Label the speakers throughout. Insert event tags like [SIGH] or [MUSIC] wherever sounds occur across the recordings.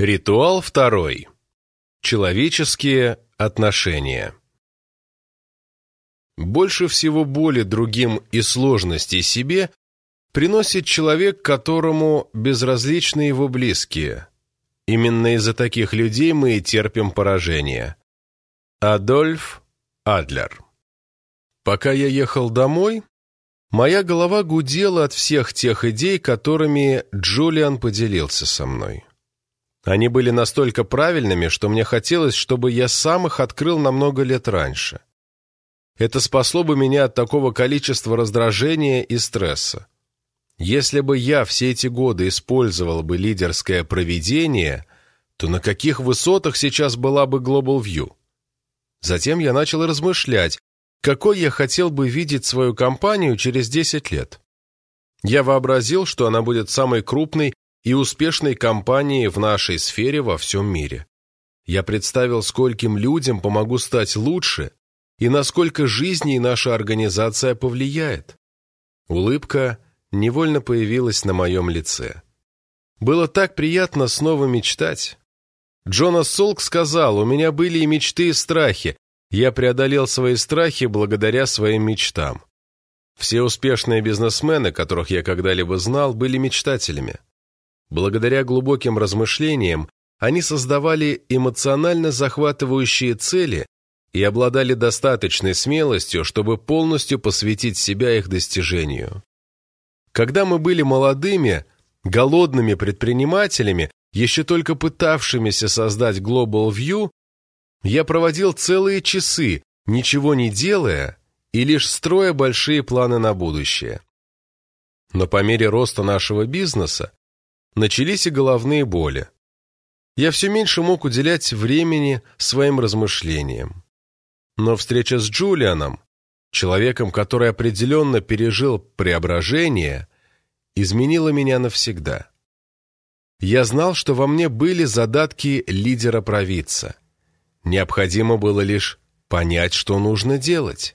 Speaker 1: Ритуал второй. Человеческие отношения. Больше всего боли другим и сложностей себе приносит человек, которому безразличны его близкие. Именно из-за таких людей мы и терпим поражение. Адольф Адлер. Пока я ехал домой, моя голова гудела от всех тех идей, которыми Джулиан поделился со мной. Они были настолько правильными, что мне хотелось, чтобы я сам их открыл на много лет раньше. Это спасло бы меня от такого количества раздражения и стресса. Если бы я все эти годы использовал бы лидерское проведение, то на каких высотах сейчас была бы Global View? Затем я начал размышлять, какой я хотел бы видеть свою компанию через 10 лет. Я вообразил, что она будет самой крупной и успешной компании в нашей сфере во всем мире. Я представил, скольким людям помогу стать лучше и насколько жизни наша организация повлияет. Улыбка невольно появилась на моем лице. Было так приятно снова мечтать. Джонас Солк сказал, у меня были и мечты, и страхи. Я преодолел свои страхи благодаря своим мечтам. Все успешные бизнесмены, которых я когда-либо знал, были мечтателями. Благодаря глубоким размышлениям они создавали эмоционально захватывающие цели и обладали достаточной смелостью, чтобы полностью посвятить себя их достижению. Когда мы были молодыми, голодными предпринимателями, еще только пытавшимися создать Global View, я проводил целые часы, ничего не делая и лишь строя большие планы на будущее. Но по мере роста нашего бизнеса начались и головные боли. Я все меньше мог уделять времени своим размышлениям. Но встреча с Джулианом, человеком, который определенно пережил преображение, изменила меня навсегда. Я знал, что во мне были задатки лидера-провидца. Необходимо было лишь понять, что нужно делать.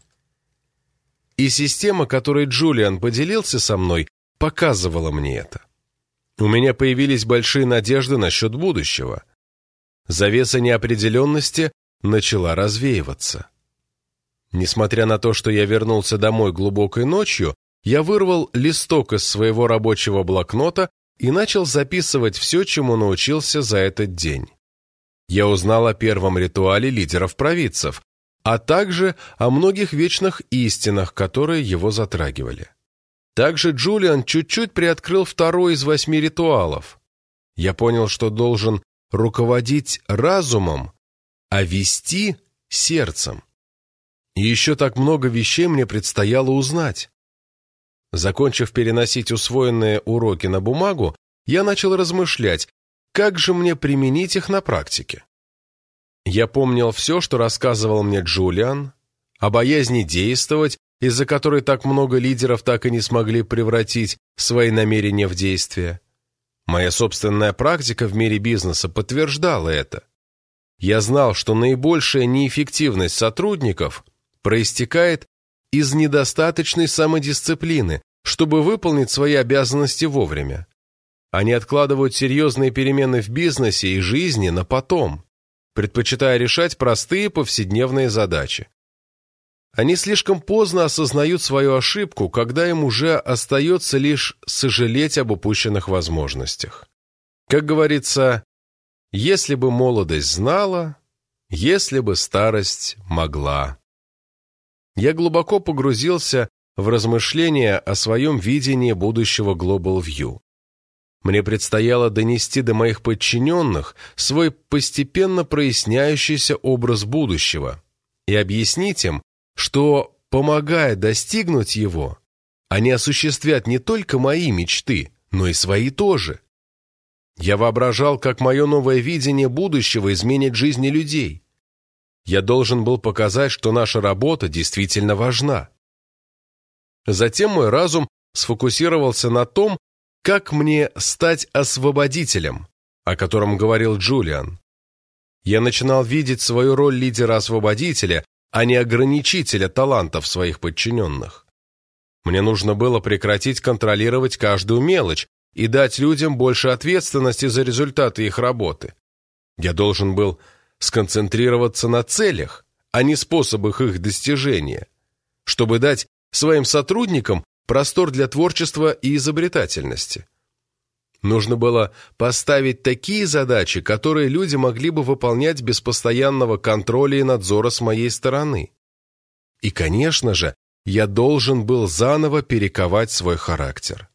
Speaker 1: И система, которой Джулиан поделился со мной, показывала мне это. У меня появились большие надежды насчет будущего. Завеса неопределенности начала развеиваться. Несмотря на то, что я вернулся домой глубокой ночью, я вырвал листок из своего рабочего блокнота и начал записывать все, чему научился за этот день. Я узнал о первом ритуале лидеров-провидцев, а также о многих вечных истинах, которые его затрагивали. Также Джулиан чуть-чуть приоткрыл второй из восьми ритуалов. Я понял, что должен руководить разумом, а вести сердцем. И еще так много вещей мне предстояло узнать. Закончив переносить усвоенные уроки на бумагу, я начал размышлять, как же мне применить их на практике. Я помнил все, что рассказывал мне Джулиан, о боязни действовать из-за которой так много лидеров так и не смогли превратить свои намерения в действие. Моя собственная практика в мире бизнеса подтверждала это. Я знал, что наибольшая неэффективность сотрудников проистекает из недостаточной самодисциплины, чтобы выполнить свои обязанности вовремя. Они откладывают серьезные перемены в бизнесе и жизни на потом, предпочитая решать простые повседневные задачи. Они слишком поздно осознают свою ошибку, когда им уже остается лишь сожалеть об упущенных возможностях. Как говорится, если бы молодость знала, если бы старость могла. Я глубоко погрузился в размышления о своем видении будущего Global View. Мне предстояло донести до моих подчиненных свой постепенно проясняющийся образ будущего и объяснить им, что, помогая достигнуть его, они осуществят не только мои мечты, но и свои тоже. Я воображал, как мое новое видение будущего изменит жизни людей. Я должен был показать, что наша работа действительно важна. Затем мой разум сфокусировался на том, как мне стать освободителем, о котором говорил Джулиан. Я начинал видеть свою роль лидера-освободителя а не ограничителя талантов своих подчиненных. Мне нужно было прекратить контролировать каждую мелочь, и дать людям больше ответственности за результаты их работы. Я должен был сконцентрироваться на целях, а не способах их достижения, чтобы дать своим сотрудникам простор для творчества и изобретательности. Нужно было поставить такие задачи, которые люди могли бы выполнять без постоянного контроля и надзора с моей стороны. И, конечно же, я должен был заново перековать свой характер.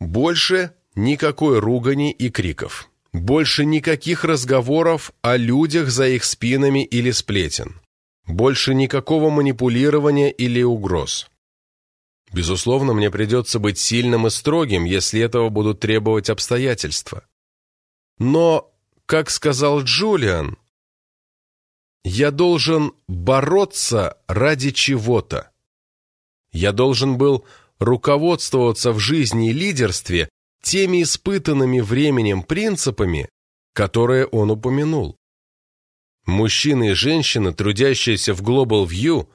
Speaker 1: Больше никакой ругани и криков. Больше никаких разговоров о людях за их спинами или сплетен. Больше никакого манипулирования или угроз. Безусловно, мне придется быть сильным и строгим, если этого будут требовать обстоятельства. Но, как сказал Джулиан, я должен бороться ради чего-то. Я должен был руководствоваться в жизни и лидерстве теми испытанными временем принципами, которые он упомянул. Мужчины и женщины, трудящиеся в Global View,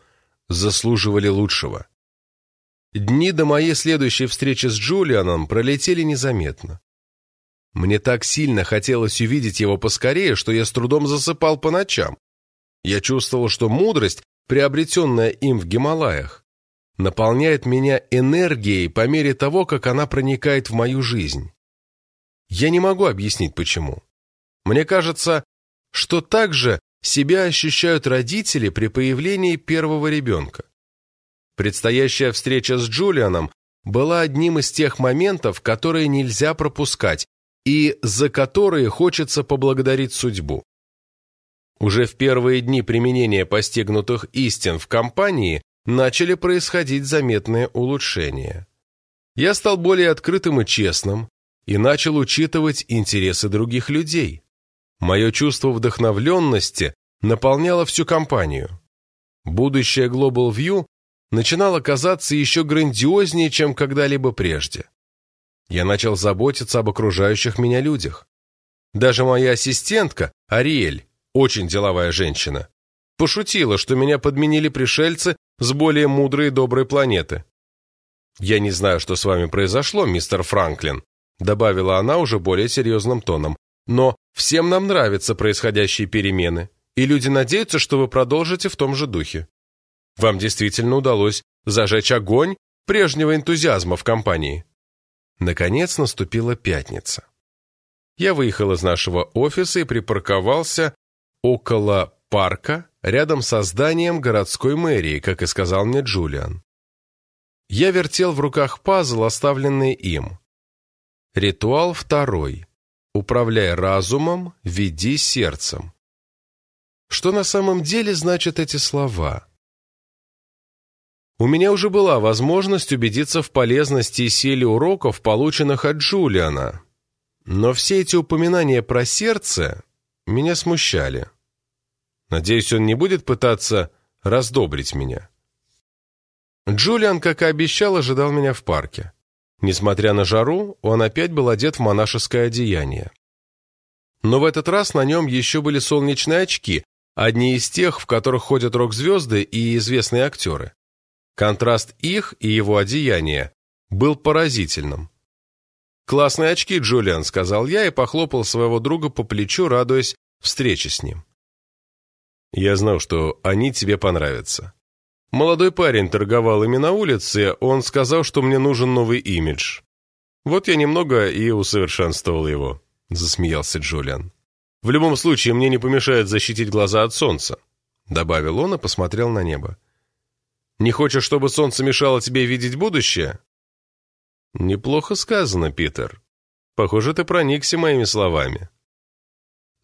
Speaker 1: заслуживали лучшего. Дни до моей следующей встречи с Джулианом пролетели незаметно. Мне так сильно хотелось увидеть его поскорее, что я с трудом засыпал по ночам. Я чувствовал, что мудрость, приобретенная им в Гималаях, наполняет меня энергией по мере того, как она проникает в мою жизнь. Я не могу объяснить, почему. Мне кажется, что так же себя ощущают родители при появлении первого ребенка. Предстоящая встреча с Джулианом была одним из тех моментов, которые нельзя пропускать и за которые хочется поблагодарить судьбу. Уже в первые дни применения постигнутых истин в компании начали происходить заметные улучшения. Я стал более открытым и честным и начал учитывать интересы других людей. Мое чувство вдохновленности наполняло всю компанию. Будущее Global View начинало казаться еще грандиознее, чем когда-либо прежде. Я начал заботиться об окружающих меня людях. Даже моя ассистентка, Ариэль, очень деловая женщина, пошутила, что меня подменили пришельцы с более мудрой и доброй планеты. «Я не знаю, что с вами произошло, мистер Франклин», добавила она уже более серьезным тоном, «но всем нам нравятся происходящие перемены, и люди надеются, что вы продолжите в том же духе. Вам действительно удалось зажечь огонь прежнего энтузиазма в компании». Наконец наступила пятница. Я выехал из нашего офиса и припарковался около парка рядом со зданием городской мэрии, как и сказал мне Джулиан. Я вертел в руках пазл, оставленный им. Ритуал второй. Управляй разумом, веди сердцем. Что на самом деле значат эти слова? У меня уже была возможность убедиться в полезности и силе уроков, полученных от Джулиана. Но все эти упоминания про сердце меня смущали. Надеюсь, он не будет пытаться раздобрить меня. Джулиан, как и обещал, ожидал меня в парке. Несмотря на жару, он опять был одет в монашеское одеяние. Но в этот раз на нем еще были солнечные очки, одни из тех, в которых ходят рок-звезды и известные актеры. Контраст их и его одеяния был поразительным. «Классные очки, Джулиан», — сказал я и похлопал своего друга по плечу, радуясь встрече с ним. Я знал, что они тебе понравятся. Молодой парень торговал ими на улице, он сказал, что мне нужен новый имидж. Вот я немного и усовершенствовал его», — засмеялся Джулиан. «В любом случае, мне не помешает защитить глаза от солнца», — добавил он и посмотрел на небо. «Не хочешь, чтобы солнце мешало тебе видеть будущее?» «Неплохо сказано, Питер. Похоже, ты проникся моими словами».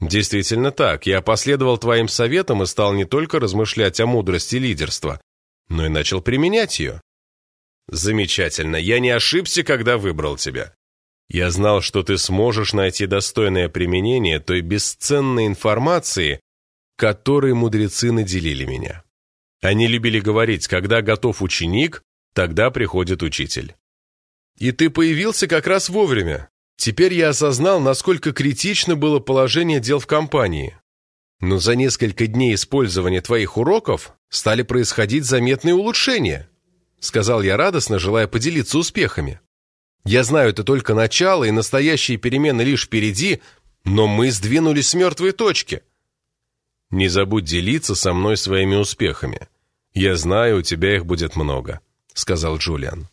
Speaker 1: Действительно так, я последовал твоим советам и стал не только размышлять о мудрости лидерства, но и начал применять ее. Замечательно, я не ошибся, когда выбрал тебя. Я знал, что ты сможешь найти достойное применение той бесценной информации, которой мудрецы наделили меня. Они любили говорить, когда готов ученик, тогда приходит учитель. И ты появился как раз вовремя. Теперь я осознал, насколько критично было положение дел в компании. Но за несколько дней использования твоих уроков стали происходить заметные улучшения, сказал я радостно, желая поделиться успехами. Я знаю, это только начало, и настоящие перемены лишь впереди, но мы сдвинулись с мертвой точки. Не забудь делиться со мной своими успехами. Я знаю, у тебя их будет много», — сказал Джулиан.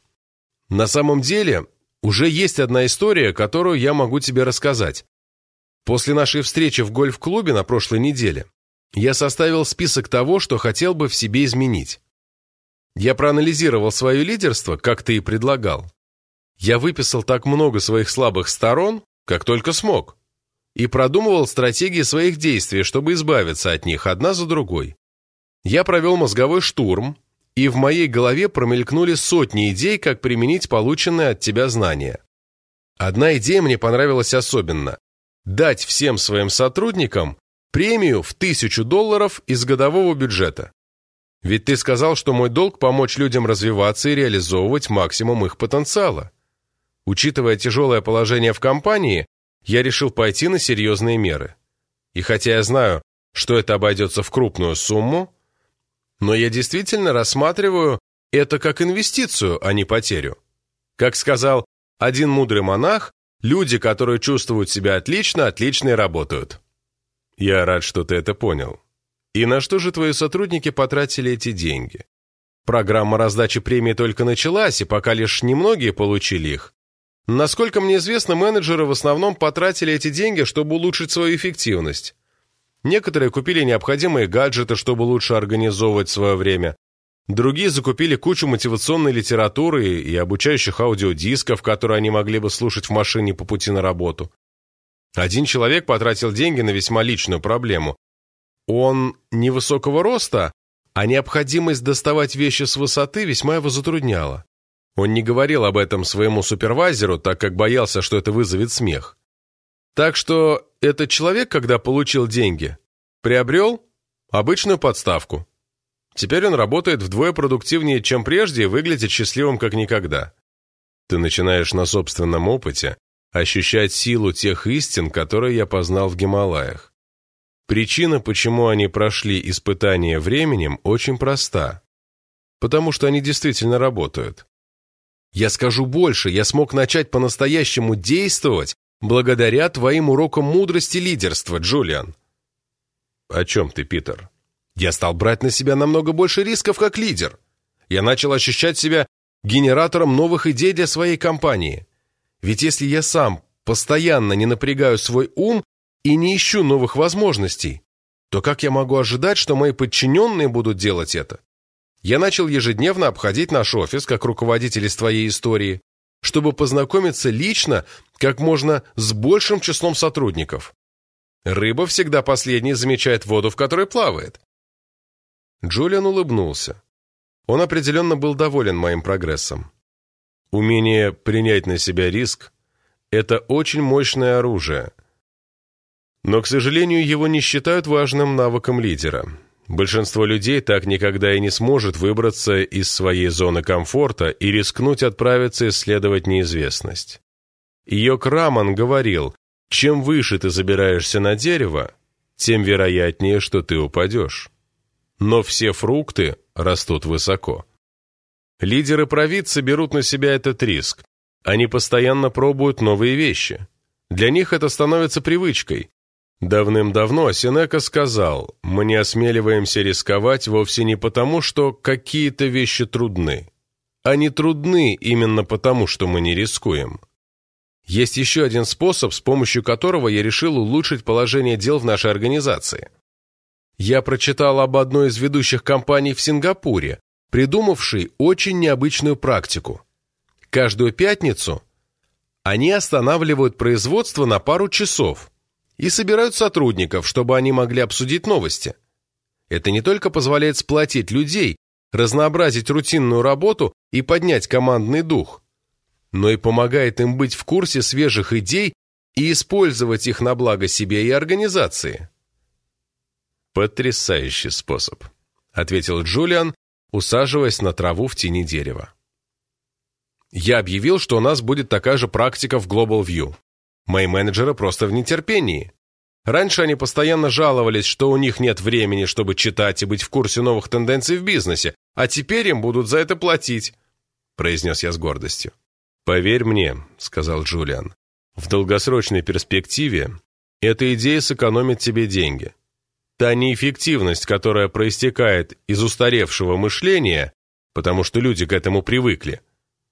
Speaker 1: «На самом деле, уже есть одна история, которую я могу тебе рассказать. После нашей встречи в гольф-клубе на прошлой неделе я составил список того, что хотел бы в себе изменить. Я проанализировал свое лидерство, как ты и предлагал. Я выписал так много своих слабых сторон, как только смог, и продумывал стратегии своих действий, чтобы избавиться от них одна за другой. Я провел мозговой штурм, и в моей голове промелькнули сотни идей, как применить полученные от тебя знания. Одна идея мне понравилась особенно – дать всем своим сотрудникам премию в тысячу долларов из годового бюджета. Ведь ты сказал, что мой долг – помочь людям развиваться и реализовывать максимум их потенциала. Учитывая тяжелое положение в компании, я решил пойти на серьезные меры. И хотя я знаю, что это обойдется в крупную сумму, но я действительно рассматриваю это как инвестицию, а не потерю. Как сказал один мудрый монах, люди, которые чувствуют себя отлично, отлично и работают. Я рад, что ты это понял. И на что же твои сотрудники потратили эти деньги? Программа раздачи премий только началась, и пока лишь немногие получили их. Насколько мне известно, менеджеры в основном потратили эти деньги, чтобы улучшить свою эффективность. Некоторые купили необходимые гаджеты, чтобы лучше организовывать свое время. Другие закупили кучу мотивационной литературы и обучающих аудиодисков, которые они могли бы слушать в машине по пути на работу. Один человек потратил деньги на весьма личную проблему. Он невысокого роста, а необходимость доставать вещи с высоты весьма его затрудняла. Он не говорил об этом своему супервайзеру, так как боялся, что это вызовет смех. Так что этот человек, когда получил деньги, приобрел обычную подставку. Теперь он работает вдвое продуктивнее, чем прежде, и выглядит счастливым как никогда. Ты начинаешь на собственном опыте ощущать силу тех истин, которые я познал в Гималаях. Причина, почему они прошли испытание временем, очень проста. Потому что они действительно работают. Я скажу больше, я смог начать по-настоящему действовать благодаря твоим урокам мудрости лидерства, Джулиан. О чем ты, Питер? Я стал брать на себя намного больше рисков как лидер. Я начал ощущать себя генератором новых идей для своей компании. Ведь если я сам постоянно не напрягаю свой ум и не ищу новых возможностей, то как я могу ожидать, что мои подчиненные будут делать это? Я начал ежедневно обходить наш офис, как руководитель из твоей истории, чтобы познакомиться лично как можно с большим числом сотрудников. Рыба всегда последней замечает воду, в которой плавает. Джулиан улыбнулся. Он определенно был доволен моим прогрессом. Умение принять на себя риск – это очень мощное оружие. Но, к сожалению, его не считают важным навыком лидера. Большинство людей так никогда и не сможет выбраться из своей зоны комфорта и рискнуть отправиться исследовать неизвестность. Йок Раман говорил, чем выше ты забираешься на дерево, тем вероятнее, что ты упадешь. Но все фрукты растут высоко. Лидеры провидцы берут на себя этот риск. Они постоянно пробуют новые вещи. Для них это становится привычкой, Давным-давно Сенека сказал, мы не осмеливаемся рисковать вовсе не потому, что какие-то вещи трудны. Они трудны именно потому, что мы не рискуем. Есть еще один способ, с помощью которого я решил улучшить положение дел в нашей организации. Я прочитал об одной из ведущих компаний в Сингапуре, придумавшей очень необычную практику. Каждую пятницу они останавливают производство на пару часов – и собирают сотрудников, чтобы они могли обсудить новости. Это не только позволяет сплотить людей, разнообразить рутинную работу и поднять командный дух, но и помогает им быть в курсе свежих идей и использовать их на благо себе и организации. «Потрясающий способ», — ответил Джулиан, усаживаясь на траву в тени дерева. «Я объявил, что у нас будет такая же практика в Global View. Мои менеджеры просто в нетерпении. Раньше они постоянно жаловались, что у них нет времени, чтобы читать и быть в курсе новых тенденций в бизнесе, а теперь им будут за это платить», – произнес я с гордостью. «Поверь мне», — сказал Джулиан, — «в долгосрочной перспективе эта идея сэкономит тебе деньги. Та неэффективность, которая проистекает из устаревшего мышления, потому что люди к этому привыкли,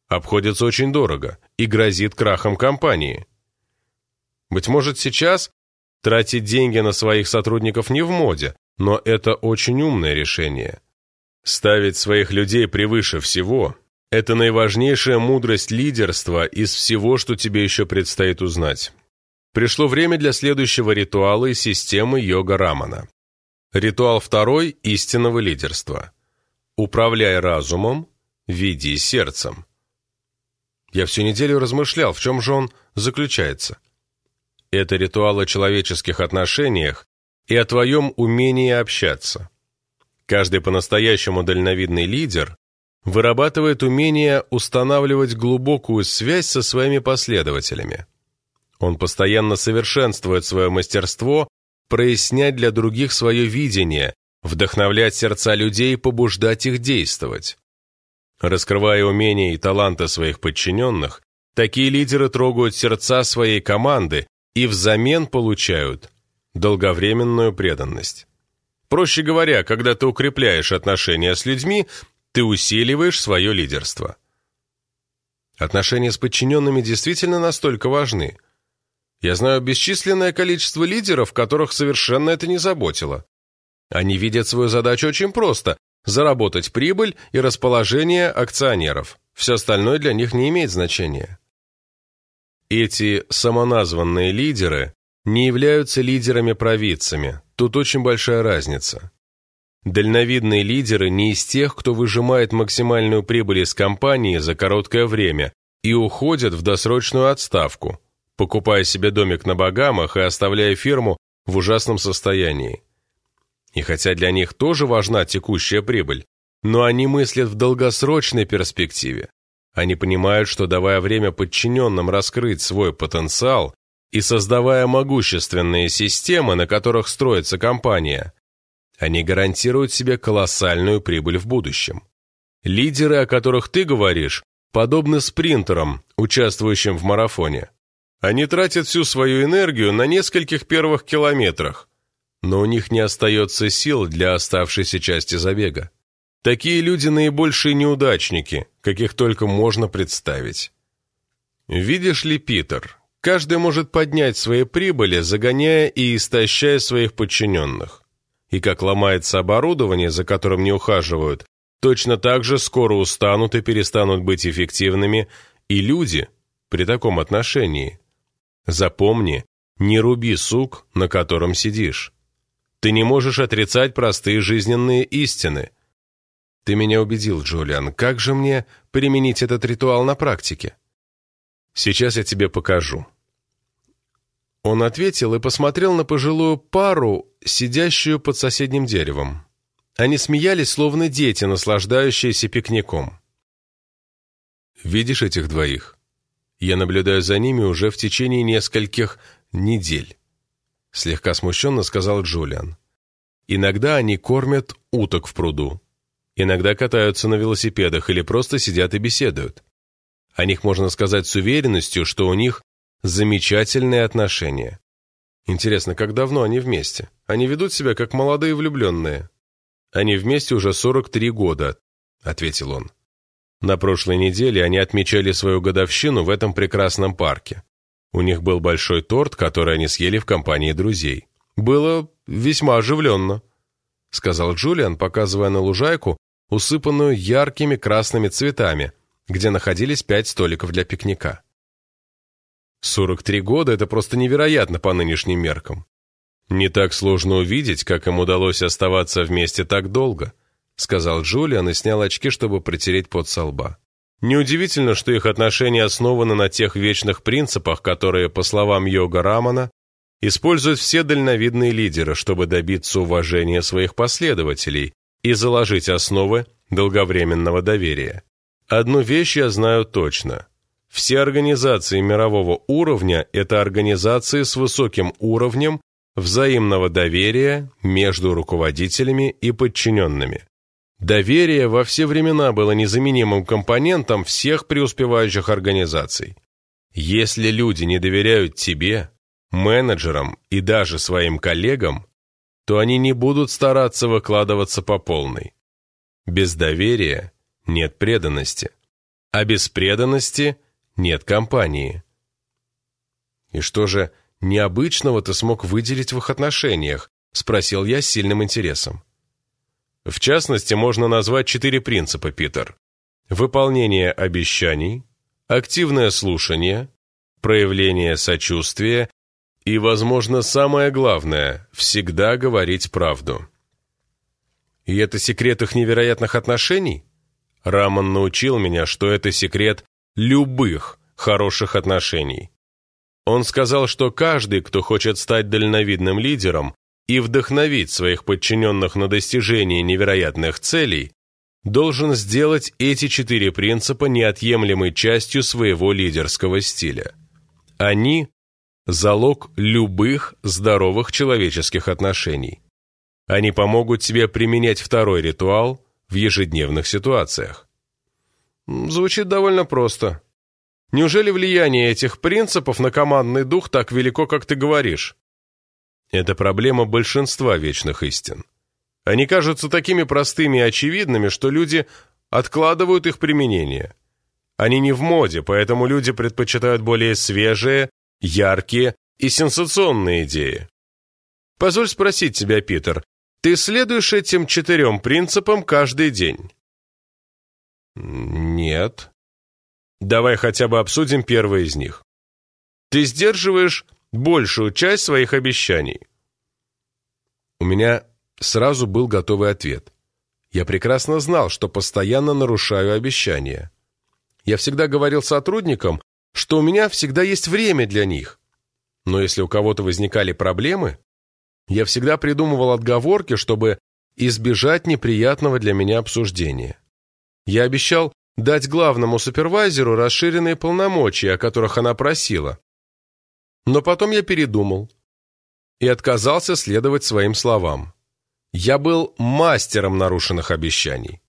Speaker 1: обходится очень дорого и грозит крахом компании. Быть может, сейчас тратить деньги на своих сотрудников не в моде, но это очень умное решение. Ставить своих людей превыше всего – это наиважнейшая мудрость лидерства из всего, что тебе еще предстоит узнать. Пришло время для следующего ритуала и системы йога Рамана. Ритуал второй – истинного лидерства. Управляй разумом, веди сердцем. Я всю неделю размышлял, в чем же он заключается. Это ритуал о человеческих отношениях и о твоем умении общаться. Каждый по-настоящему дальновидный лидер вырабатывает умение устанавливать глубокую связь со своими последователями. Он постоянно совершенствует свое мастерство прояснять для других свое видение, вдохновлять сердца людей и побуждать их действовать. Раскрывая умения и таланты своих подчиненных, такие лидеры трогают сердца своей команды и взамен получают долговременную преданность. Проще говоря, когда ты укрепляешь отношения с людьми, ты усиливаешь свое лидерство. Отношения с подчиненными действительно настолько важны. Я знаю бесчисленное количество лидеров, которых совершенно это не заботило. Они видят свою задачу очень просто – заработать прибыль и расположение акционеров. Все остальное для них не имеет значения. Эти самоназванные лидеры не являются лидерами-провидцами. Тут очень большая разница. Дальновидные лидеры не из тех, кто выжимает максимальную прибыль из компании за короткое время и уходят в досрочную отставку, покупая себе домик на Багамах и оставляя фирму в ужасном состоянии. И хотя для них тоже важна текущая прибыль, но они мыслят в долгосрочной перспективе. Они понимают, что давая время подчиненным раскрыть свой потенциал, и создавая могущественные системы, на которых строится компания, они гарантируют себе колоссальную прибыль в будущем. Лидеры, о которых ты говоришь, подобны спринтерам, участвующим в марафоне. Они тратят всю свою энергию на нескольких первых километрах, но у них не остается сил для оставшейся части забега. Такие люди наибольшие неудачники, каких только можно представить. Видишь ли, Питер, Каждый может поднять свои прибыли, загоняя и истощая своих подчиненных. И как ломается оборудование, за которым не ухаживают, точно так же скоро устанут и перестанут быть эффективными и люди при таком отношении. Запомни, не руби сук, на котором сидишь. Ты не можешь отрицать простые жизненные истины. Ты меня убедил, Джулиан. Как же мне применить этот ритуал на практике? Сейчас я тебе покажу». Он ответил и посмотрел на пожилую пару, сидящую под соседним деревом. Они смеялись, словно дети, наслаждающиеся пикником. «Видишь этих двоих? Я наблюдаю за ними уже в течение нескольких недель», слегка смущенно сказал Джулиан. «Иногда они кормят уток в пруду, иногда катаются на велосипедах или просто сидят и беседуют. О них можно сказать с уверенностью, что у них замечательные отношения. Интересно, как давно они вместе? Они ведут себя как молодые влюбленные. Они вместе уже 43 года, ответил он. На прошлой неделе они отмечали свою годовщину в этом прекрасном парке. У них был большой торт, который они съели в компании друзей. Было весьма оживленно, сказал Джулиан, показывая на лужайку, усыпанную яркими красными цветами, где находились пять столиков для пикника. 43 года – это просто невероятно по нынешним меркам. Не так сложно увидеть, как им удалось оставаться вместе так долго, сказал Джулиан и снял очки, чтобы протереть пот со лба. Неудивительно, что их отношения основаны на тех вечных принципах, которые, по словам Йога Рамана, используют все дальновидные лидеры, чтобы добиться уважения своих последователей и заложить основы долговременного доверия. Одну вещь я знаю точно. Все организации мирового уровня – это организации с высоким уровнем взаимного доверия между руководителями и подчиненными. Доверие во все времена было незаменимым компонентом всех преуспевающих организаций. Если люди не доверяют тебе, менеджерам и даже своим коллегам, то они не будут стараться выкладываться по полной. Без доверия нет преданности, а без преданности нет компании. «И что же необычного ты смог выделить в их отношениях?» – спросил я с сильным интересом. В частности, можно назвать четыре принципа, Питер. Выполнение обещаний, активное слушание, проявление сочувствия и, возможно, самое главное – всегда говорить правду. И это секрет их невероятных отношений? Рамон научил меня, что это секрет любых хороших отношений. Он сказал, что каждый, кто хочет стать дальновидным лидером и вдохновить своих подчиненных на достижение невероятных целей, должен сделать эти четыре принципа неотъемлемой частью своего лидерского стиля. Они – залог любых здоровых человеческих отношений. Они помогут тебе применять второй ритуал в ежедневных ситуациях. Звучит довольно просто. Неужели влияние этих принципов на командный дух так велико, как ты говоришь? Это проблема большинства вечных истин. Они кажутся такими простыми и очевидными, что люди откладывают их применение. Они не в моде, поэтому люди предпочитают более свежие, яркие и сенсационные идеи. Позволь спросить тебя, Питер, ты следуешь этим четырем принципам каждый день? Нет. Давай хотя бы обсудим первый из них. Ты сдерживаешь большую часть своих обещаний. У меня сразу был готовый ответ. Я прекрасно знал, что постоянно нарушаю обещания. Я всегда говорил сотрудникам, что у меня всегда есть время для них. Но если у кого-то возникали проблемы, я всегда придумывал отговорки, чтобы избежать неприятного для меня обсуждения. Я обещал дать главному супервайзеру расширенные полномочия, о которых она просила. Но потом я передумал и отказался следовать своим словам. Я был мастером нарушенных обещаний.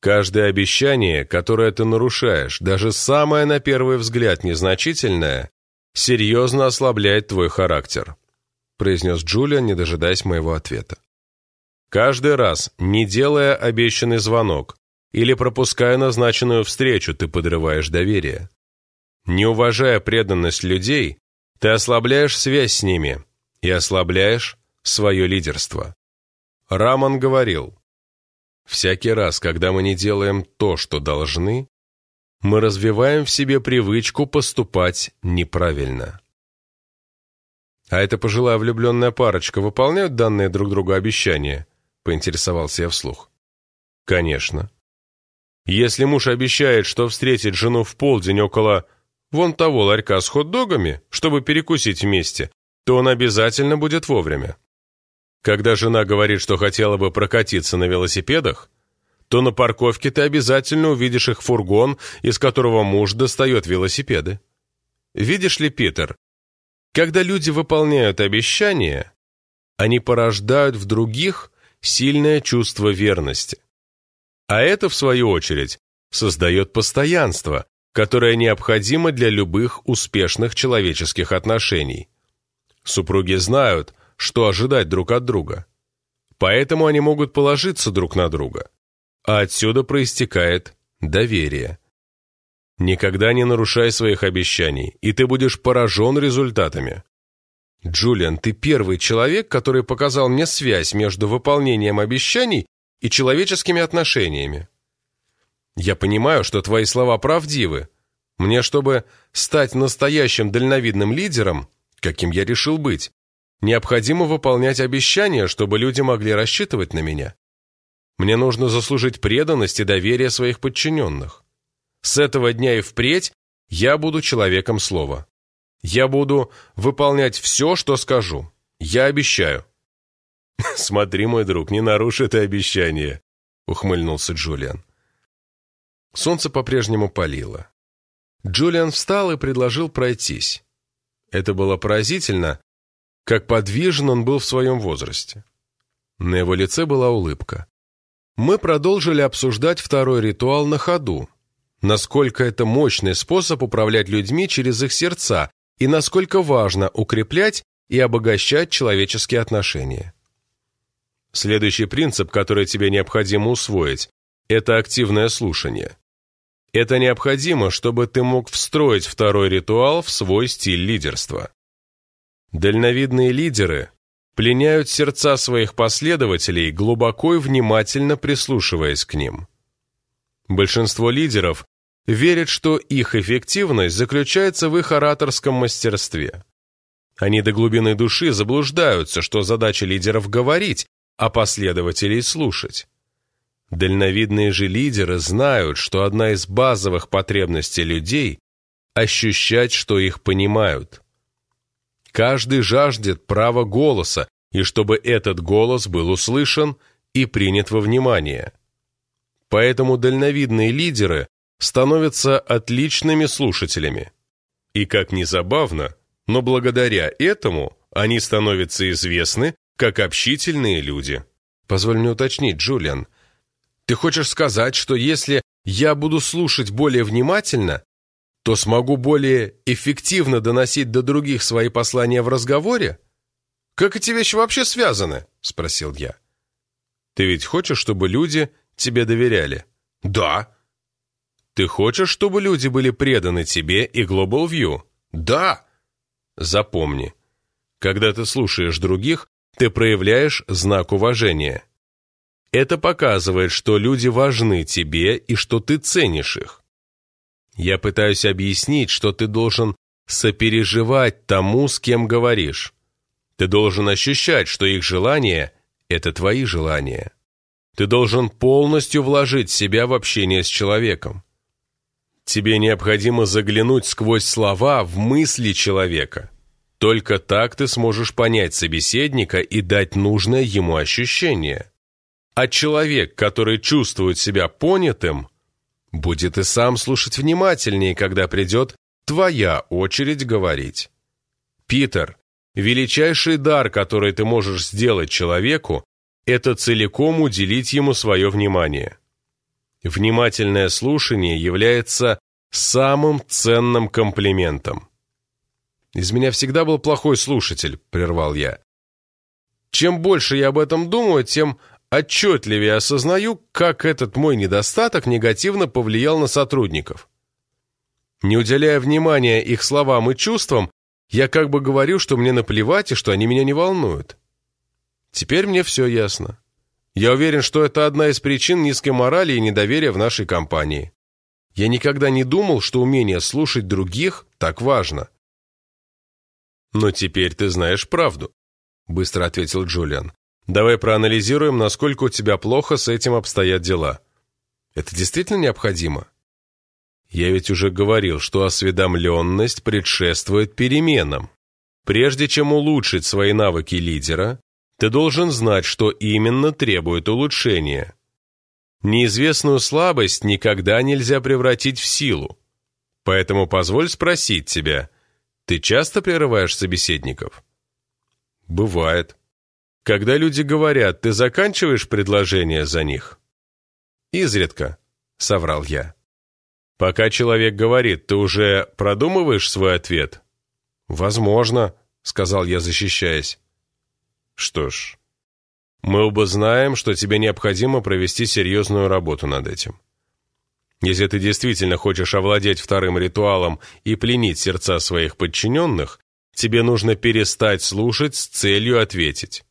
Speaker 1: Каждое обещание, которое ты нарушаешь, даже самое на первый взгляд незначительное, серьезно ослабляет твой характер произнес Джулиан, не дожидаясь моего ответа. «Каждый раз, не делая обещанный звонок или пропуская назначенную встречу, ты подрываешь доверие. Не уважая преданность людей, ты ослабляешь связь с ними и ослабляешь свое лидерство». Раман говорил, «Всякий раз, когда мы не делаем то, что должны, мы развиваем в себе привычку поступать неправильно». «А эта пожилая влюбленная парочка выполняют данные друг другу обещания?» — поинтересовался я вслух. «Конечно. Если муж обещает, что встретит жену в полдень около вон того ларька с хот-догами, чтобы перекусить вместе, то он обязательно будет вовремя. Когда жена говорит, что хотела бы прокатиться на велосипедах, то на парковке ты обязательно увидишь их фургон, из которого муж достает велосипеды. Видишь ли, Питер, когда люди выполняют обещания, они порождают в других сильное чувство верности. А это, в свою очередь, создает постоянство, которое необходимо для любых успешных человеческих отношений. Супруги знают, что ожидать друг от друга. Поэтому они могут положиться друг на друга. А отсюда проистекает доверие. Никогда не нарушай своих обещаний, и ты будешь поражен результатами. Джулиан, ты первый человек, который показал мне связь между выполнением обещаний и человеческими отношениями. Я понимаю, что твои слова правдивы. Мне, чтобы стать настоящим дальновидным лидером, каким я решил быть, необходимо выполнять обещания, чтобы люди могли рассчитывать на меня. Мне нужно заслужить преданность и доверие своих подчиненных. С этого дня и впредь я буду человеком слова. Я буду выполнять все, что скажу. Я обещаю». [LAUGHS] «Смотри, мой друг, не наруши это обещание», — ухмыльнулся Джулиан. Солнце по-прежнему палило. Джулиан встал и предложил пройтись. Это было поразительно, как подвижен он был в своем возрасте. На его лице была улыбка. мы продолжили обсуждать второй ритуал на ходу. Насколько это мощный способ управлять людьми через их сердца и насколько важно укреплять и обогащать человеческие отношения. Следующий принцип, который тебе необходимо усвоить, это активное слушание. Это необходимо, чтобы ты мог встроить второй ритуал в свой стиль лидерства. Дальновидные лидеры пленяют сердца своих последователей, глубоко и внимательно прислушиваясь к ним. Большинство лидеров верят, что их эффективность заключается в их ораторском мастерстве. Они до глубины души заблуждаются, что задача лидеров говорить, а последователей слушать. Дальновидные же лидеры знают, что одна из базовых потребностей людей – ощущать, что их понимают. Каждый жаждет права голоса, и чтобы этот голос был услышан и принят во внимание. Поэтому дальновидные лидеры становятся отличными слушателями. И как ни забавно, но благодаря этому они становятся известны как общительные люди. Позволь мне уточнить, Джулиан, ты хочешь сказать, что если я буду слушать более внимательно, то смогу более эффективно доносить до других свои послания в разговоре? Как эти вещи вообще связаны? Спросил я. Ты ведь хочешь, чтобы люди тебе доверяли? Да. Ты хочешь, чтобы люди были преданы тебе и Global View? Да. Запомни, когда ты слушаешь других, ты проявляешь знак уважения. Это показывает, что люди важны тебе и что ты ценишь их. Я пытаюсь объяснить, что ты должен сопереживать тому, с кем говоришь. Ты должен ощущать, что их желания – это твои желания. Ты должен полностью вложить себя в общение с человеком. Тебе необходимо заглянуть сквозь слова в мысли человека. Только так ты сможешь понять собеседника и дать нужное ему ощущение. А человек, который чувствует себя понятым, будет и сам слушать внимательнее, когда придет твоя очередь говорить. Питер, величайший дар, который ты можешь сделать человеку, это целиком уделить ему свое внимание. Внимательное слушание является самым ценным комплиментом. «Из меня всегда был плохой слушатель», — прервал я. «Чем больше я об этом думаю, тем отчетливее осознаю, как этот мой недостаток негативно повлиял на сотрудников. Не уделяя внимания их словам и чувствам, я как бы говорю, что мне наплевать и что они меня не волнуют. Теперь мне все ясно. Я уверен, что это одна из причин низкой морали и недоверия в нашей компании. Я никогда не думал, что умение слушать других так важно. «Но теперь ты знаешь правду», — быстро ответил Джулиан. «Давай проанализируем, насколько у тебя плохо с этим обстоят дела. Это действительно необходимо?» «Я ведь уже говорил, что осведомленность предшествует переменам. Прежде чем улучшить свои навыки лидера, ты должен знать, что именно требует улучшения. Неизвестную слабость никогда нельзя превратить в силу. Поэтому позволь спросить тебя, ты часто прерываешь собеседников? Бывает. Когда люди говорят, ты заканчиваешь предложение за них? Изредка, соврал я. Пока человек говорит, ты уже продумываешь свой ответ? Возможно, сказал я, защищаясь. Что ж, мы оба знаем, что тебе необходимо провести серьезную работу над этим. Если ты действительно хочешь овладеть вторым ритуалом и пленить сердца своих подчиненных, тебе нужно перестать слушать с целью ответить.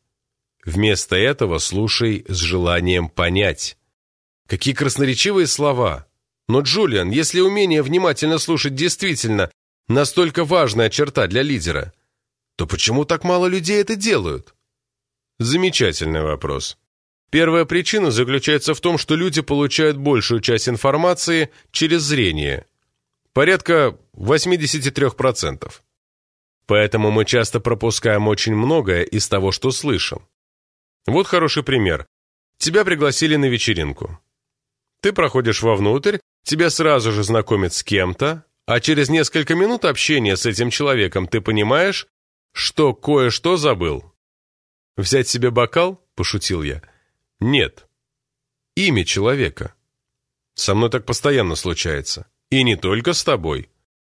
Speaker 1: Вместо этого слушай с желанием понять. Какие красноречивые слова! Но, Джулиан, если умение внимательно слушать действительно настолько важная черта для лидера, то почему так мало людей это делают? Замечательный вопрос. Первая причина заключается в том, что люди получают большую часть информации через зрение. Порядка 83%. Поэтому мы часто пропускаем очень многое из того, что слышим. Вот хороший пример. Тебя пригласили на вечеринку. Ты проходишь вовнутрь, тебя сразу же знакомят с кем-то, а через несколько минут общения с этим человеком ты понимаешь, что кое-что забыл. «Взять себе бокал?» – пошутил я. «Нет». имя человека. Со мной так постоянно случается. И не только с тобой.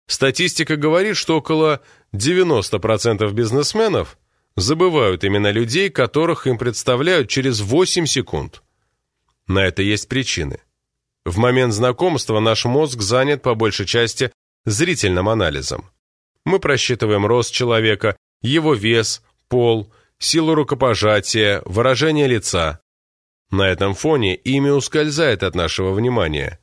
Speaker 1: Статистика говорит, что около 90% бизнесменов забывают имена людей, которых им представляют через 8 секунд. На это есть причины. В момент знакомства наш мозг занят по большей части зрительным анализом. Мы просчитываем рост человека, его вес, пол, силу рукопожатия, выражение лица. На этом фоне имя ускользает от нашего внимания.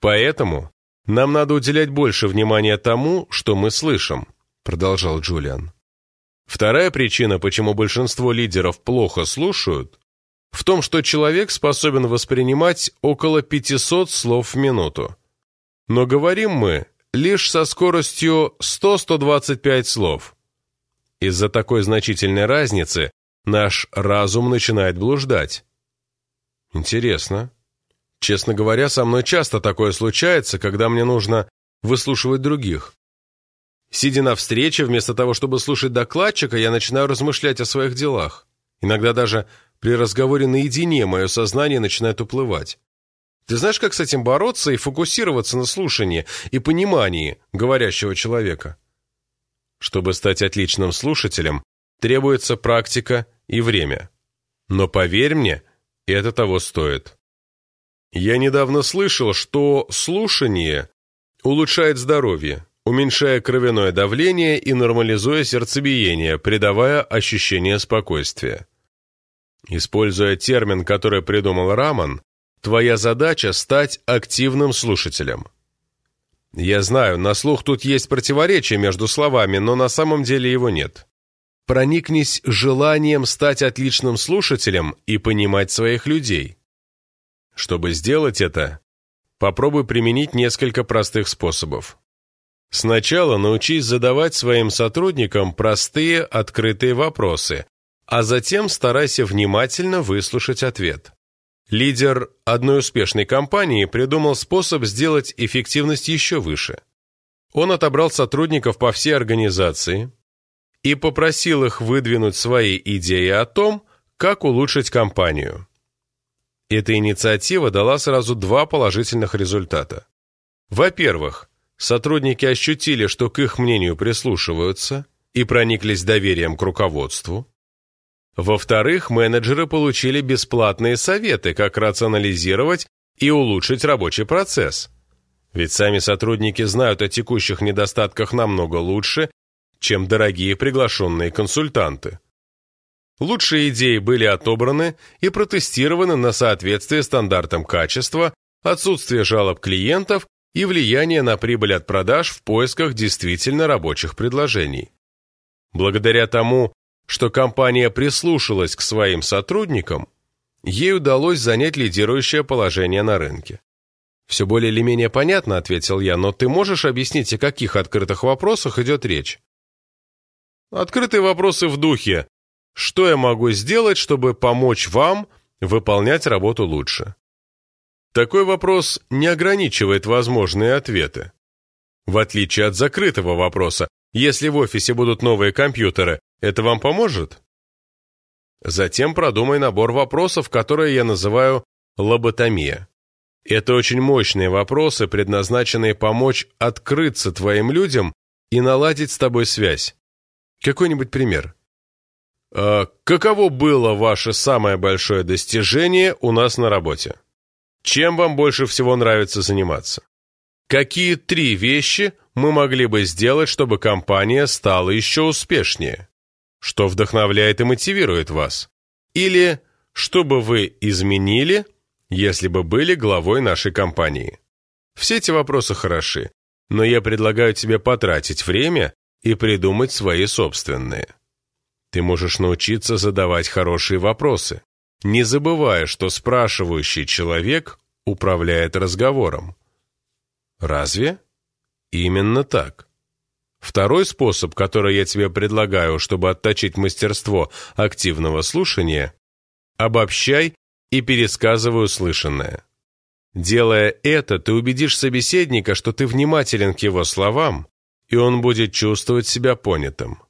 Speaker 1: Поэтому нам надо уделять больше внимания тому, что мы слышим, продолжал Джулиан. Вторая причина, почему большинство лидеров плохо слушают, в том, что человек способен воспринимать около 500 слов в минуту. Но говорим мы лишь со скоростью 100-125 слов. Из-за такой значительной разницы наш разум начинает блуждать. Интересно. Честно говоря, со мной часто такое случается, когда мне нужно выслушивать других. Сидя на встрече, вместо того, чтобы слушать докладчика, я начинаю размышлять о своих делах. Иногда даже при разговоре наедине мое сознание начинает уплывать. Ты знаешь, как с этим бороться и фокусироваться на слушании и понимании говорящего человека? Чтобы стать отличным слушателем, требуется практика и время. Но поверь мне, это того стоит. Я недавно слышал, что слушание улучшает здоровье, уменьшая кровяное давление и нормализуя сердцебиение, придавая ощущение спокойствия. Используя термин, который придумал Раман, твоя задача – стать активным слушателем. Я знаю, на слух тут есть противоречие между словами, но на самом деле его нет. Проникнись желанием стать отличным слушателем и понимать своих людей. Чтобы сделать это, попробуй применить несколько простых способов. Сначала научись задавать своим сотрудникам простые, открытые вопросы, а затем старайся внимательно выслушать ответ. Лидер одной успешной компании придумал способ сделать эффективность еще выше. Он отобрал сотрудников по всей организации и попросил их выдвинуть свои идеи о том, как улучшить компанию. Эта инициатива дала сразу два положительных результата. Во-первых, сотрудники ощутили, что к их мнению прислушиваются и прониклись доверием к руководству. Во-вторых, менеджеры получили бесплатные советы, как рационализировать и улучшить рабочий процесс. Ведь сами сотрудники знают о текущих недостатках намного лучше, чем дорогие приглашенные консультанты. Лучшие идеи были отобраны и протестированы на соответствие стандартам качества, отсутствие жалоб клиентов и влияние на прибыль от продаж в поисках действительно рабочих предложений. Благодаря тому, что компания прислушалась к своим сотрудникам, ей удалось занять лидирующее положение на рынке. «Все более или менее понятно», — ответил я, «но ты можешь объяснить, о каких открытых вопросах идет речь?» «Открытые вопросы в духе. Что я могу сделать, чтобы помочь вам выполнять работу лучше?» Такой вопрос не ограничивает возможные ответы. В отличие от закрытого вопроса, если в офисе будут новые компьютеры, это вам поможет? Затем продумай набор вопросов, которые я называю лоботомия. Это очень мощные вопросы, предназначенные помочь открыться твоим людям и наладить с тобой связь. Какой-нибудь пример. А каково было ваше самое большое достижение у нас на работе? Чем вам больше всего нравится заниматься? Какие три вещи мы могли бы сделать, чтобы компания стала еще успешнее? Что вдохновляет и мотивирует вас? Или что бы вы изменили, если бы были главой нашей компании? Все эти вопросы хороши, но я предлагаю тебе потратить время и придумать свои собственные. Ты можешь научиться задавать хорошие вопросы, не забывая, что спрашивающий человек управляет разговором. Разве? Именно так. Второй способ, который я тебе предлагаю, чтобы отточить мастерство активного слушания – обобщай и пересказывай услышанное. Делая это, ты убедишь собеседника, что ты внимателен к его словам, и он будет чувствовать себя понятым.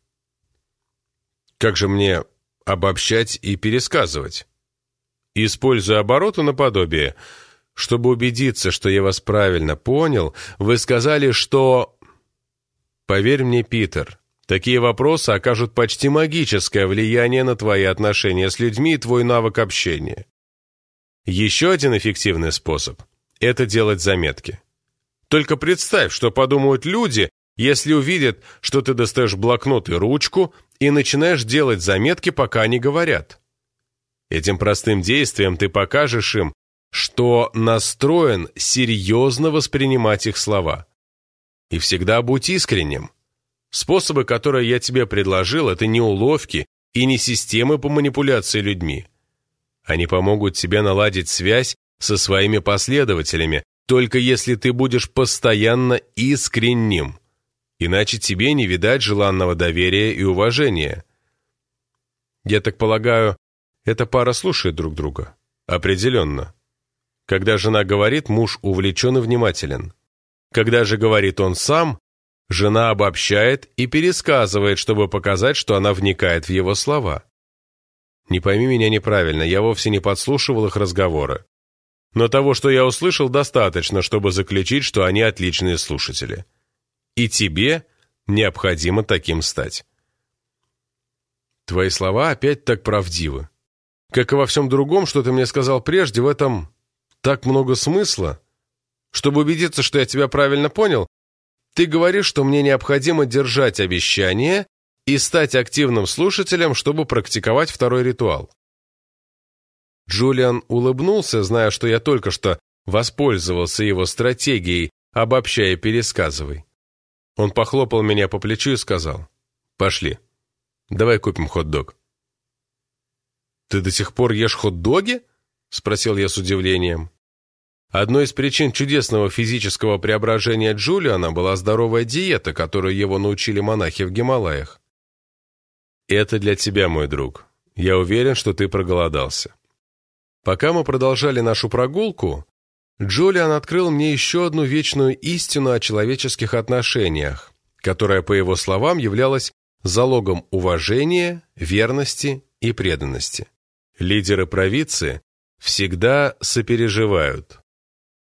Speaker 1: Как же мне обобщать и пересказывать? Используя обороты наподобие, чтобы убедиться, что я вас правильно понял, вы сказали, что... Поверь мне, Питер, такие вопросы окажут почти магическое влияние на твои отношения с людьми и твой навык общения. Еще один эффективный способ – это делать заметки. Только представь, что подумают люди, если увидят, что ты достаешь блокнот и ручку и начинаешь делать заметки, пока они говорят. Этим простым действием ты покажешь им, что настроен серьезно воспринимать их слова. И всегда будь искренним. Способы, которые я тебе предложил, это не уловки и не системы по манипуляции людьми. Они помогут тебе наладить связь со своими последователями, только если ты будешь постоянно искренним. Иначе тебе не видать желанного доверия и уважения. Я так полагаю, эта пара слушает друг друга? Определенно. Когда жена говорит, муж увлечен и внимателен. Когда же говорит он сам, жена обобщает и пересказывает, чтобы показать, что она вникает в его слова. Не пойми меня неправильно, я вовсе не подслушивал их разговоры. Но того, что я услышал, достаточно, чтобы заключить, что они отличные слушатели. И тебе необходимо таким стать. Твои слова опять так правдивы. Как и во всем другом, что ты мне сказал прежде, в этом так много смысла. Чтобы убедиться, что я тебя правильно понял, ты говоришь, что мне необходимо держать обещание и стать активным слушателем, чтобы практиковать второй ритуал. Джулиан улыбнулся, зная, что я только что воспользовался его стратегией «обобщай и пересказывай». Он похлопал меня по плечу и сказал «Пошли, давай купим хот-дог». «Ты до сих пор ешь хот-доги?» — спросил я с удивлением. Одной из причин чудесного физического преображения Джулиана была здоровая диета, которую его научили монахи в Гималаях. «Это для тебя, мой друг. Я уверен, что ты проголодался». Пока мы продолжали нашу прогулку, Джулиан открыл мне еще одну вечную истину о человеческих отношениях, которая, по его словам, являлась залогом уважения, верности и преданности. Лидеры провидцы всегда сопереживают.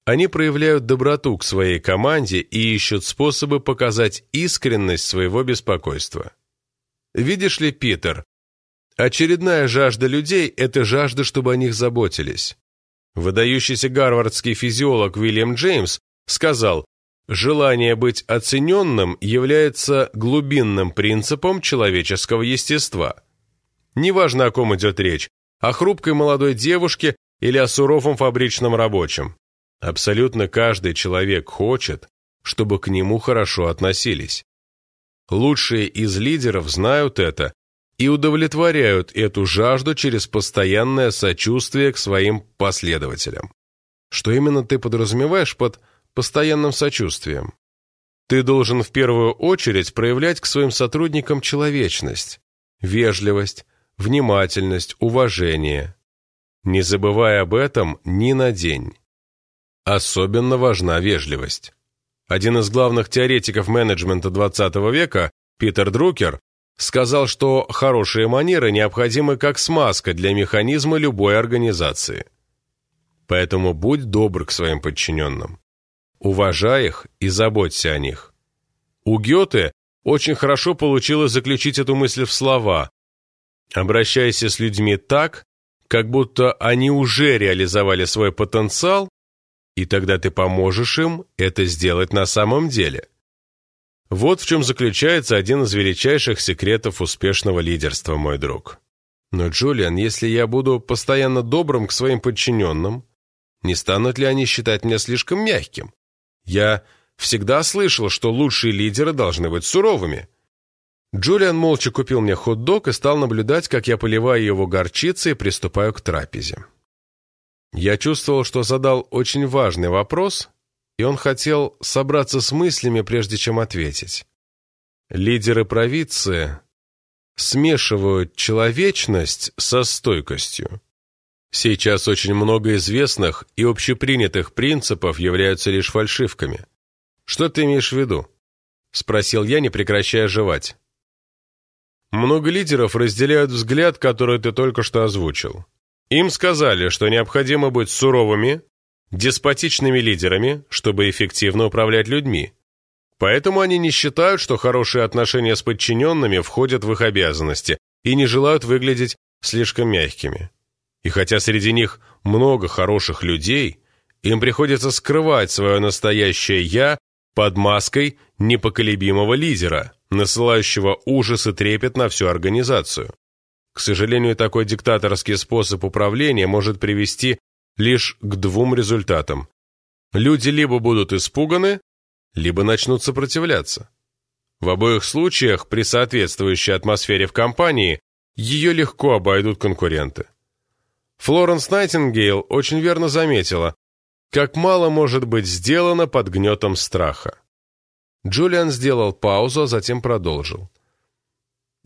Speaker 1: Они проявляют доброту к своей команде и ищут способы показать искренность своего беспокойства. Видишь ли, Питер, очередная жажда людей – это жажда, чтобы о них заботились. Выдающийся гарвардский физиолог Уильям Джеймс сказал, «Желание быть оцененным является глубинным принципом человеческого естества. Неважно, о ком идет речь, о хрупкой молодой девушке или о суровом фабричном рабочем. Абсолютно каждый человек хочет, чтобы к нему хорошо относились. Лучшие из лидеров знают это и удовлетворяют эту жажду через постоянное сочувствие к своим последователям. Что именно ты подразумеваешь под постоянным сочувствием? Ты должен в первую очередь проявлять к своим сотрудникам человечность, вежливость, внимательность, уважение. Не забывай об этом ни на день. Особенно важна вежливость. Один из главных теоретиков менеджмента XX века, Питер Друкер, сказал, что хорошие манеры необходимы как смазка для механизма любой организации. Поэтому будь добр к своим подчиненным. Уважай их и заботься о них. У Гёте очень хорошо получилось заключить эту мысль в слова. Обращайся с людьми так, как будто они уже реализовали свой потенциал и тогда ты поможешь им это сделать на самом деле. Вот в чем заключается один из величайших секретов успешного лидерства, мой друг. Но, Джулиан, если я буду постоянно добрым к своим подчиненным, не станут ли они считать меня слишком мягким? Я всегда слышал, что лучшие лидеры должны быть суровыми. Джулиан молча купил мне хот-дог и стал наблюдать, как я поливаю его горчицей и приступаю к трапезе. Я чувствовал, что задал очень важный вопрос, и он хотел собраться с мыслями, прежде чем ответить. Лидеры провидцы смешивают человечность со стойкостью. Сейчас очень много известных и общепринятых принципов являются лишь фальшивками. Что ты имеешь в виду? Спросил я, не прекращая жевать. Много лидеров разделяют взгляд, который ты только что озвучил. Им сказали, что необходимо быть суровыми, деспотичными лидерами, чтобы эффективно управлять людьми. Поэтому они не считают, что хорошие отношения с подчиненными входят в их обязанности и не желают выглядеть слишком мягкими. И хотя среди них много хороших людей, им приходится скрывать свое настоящее «я» под маской непоколебимого лидера, насылающего ужас и трепет на всю организацию. К сожалению, такой диктаторский способ управления может привести лишь к двум результатам. Люди либо будут испуганы, либо начнут сопротивляться. В обоих случаях при соответствующей атмосфере в компании ее легко обойдут конкуренты. Флоренс Найтингейл очень верно заметила, как мало может быть сделано под гнетом страха. Джулиан сделал паузу, а затем продолжил.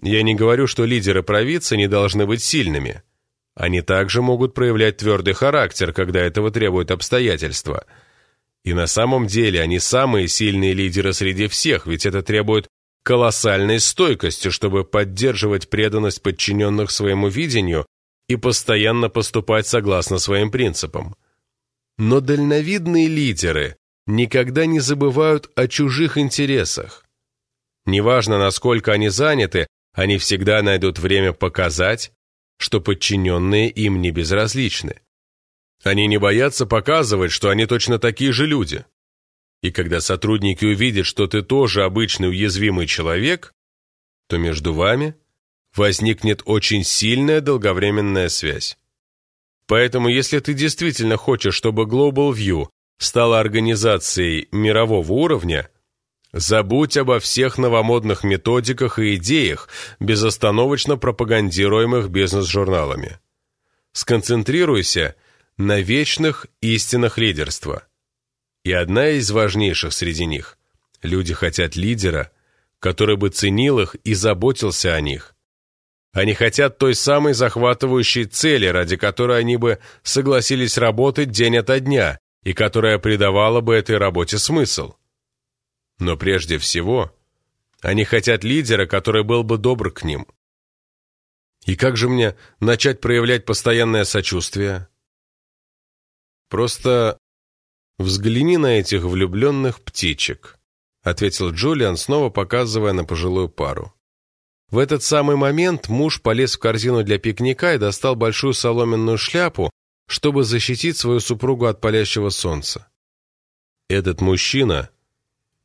Speaker 1: Я не говорю, что лидеры провидцы не должны быть сильными. Они также могут проявлять твердый характер, когда этого требуют обстоятельства. И на самом деле они самые сильные лидеры среди всех, ведь это требует колоссальной стойкости, чтобы поддерживать преданность подчиненных своему видению и постоянно поступать согласно своим принципам. Но дальновидные лидеры никогда не забывают о чужих интересах. Неважно, насколько они заняты, они всегда найдут время показать, что подчиненные им не безразличны. Они не боятся показывать, что они точно такие же люди. И когда сотрудники увидят, что ты тоже обычный уязвимый человек, то между вами возникнет очень сильная долговременная связь. Поэтому, если ты действительно хочешь, чтобы Global View стала организацией мирового уровня, Забудь обо всех новомодных методиках и идеях, безостановочно пропагандируемых бизнес-журналами. Сконцентрируйся на вечных истинах лидерства. И одна из важнейших среди них – люди хотят лидера, который бы ценил их и заботился о них. Они хотят той самой захватывающей цели, ради которой они бы согласились работать день ото дня и которая придавала бы этой работе смысл. Но прежде всего, они хотят лидера, который был бы добр к ним. И как же мне начать проявлять постоянное сочувствие? Просто взгляни на этих влюбленных птичек, ответил Джулиан, снова показывая на пожилую пару. В этот самый момент муж полез в корзину для пикника и достал большую соломенную шляпу, чтобы защитить свою супругу от палящего солнца. Этот мужчина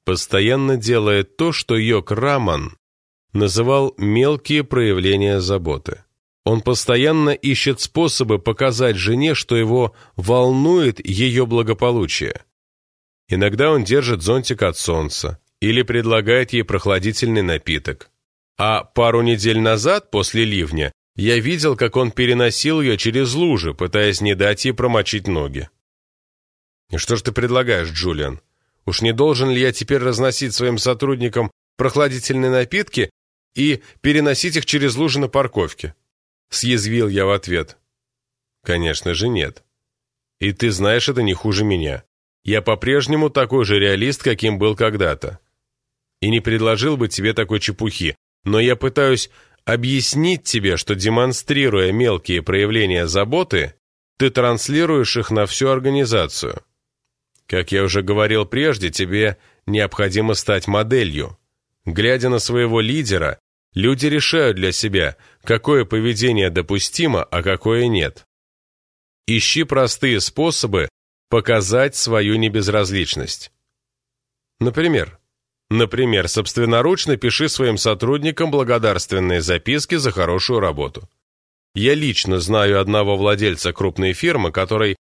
Speaker 1: постоянно делает то, что Йок Раман называл «мелкие проявления заботы». Он постоянно ищет способы показать жене, что его волнует ее благополучие. Иногда он держит зонтик от солнца или предлагает ей прохладительный напиток. А пару недель назад, после ливня, я видел, как он переносил ее через лужи, пытаясь не дать ей промочить ноги. «И что ж ты предлагаешь, Джулиан?» Уж не должен ли я теперь разносить своим сотрудникам прохладительные напитки и переносить их через лужи на парковке?» Съязвил я в ответ. «Конечно же нет. И ты знаешь это не хуже меня. Я по-прежнему такой же реалист, каким был когда-то. И не предложил бы тебе такой чепухи, но я пытаюсь объяснить тебе, что демонстрируя мелкие проявления заботы, ты транслируешь их на всю организацию. Как я уже говорил прежде, тебе необходимо стать моделью. Глядя на своего лидера, люди решают для себя, какое поведение допустимо, а какое нет. Ищи простые способы показать свою небезразличность. Например, например, собственноручно пиши своим сотрудникам благодарственные записки за хорошую работу. Я лично знаю одного владельца крупной фирмы, который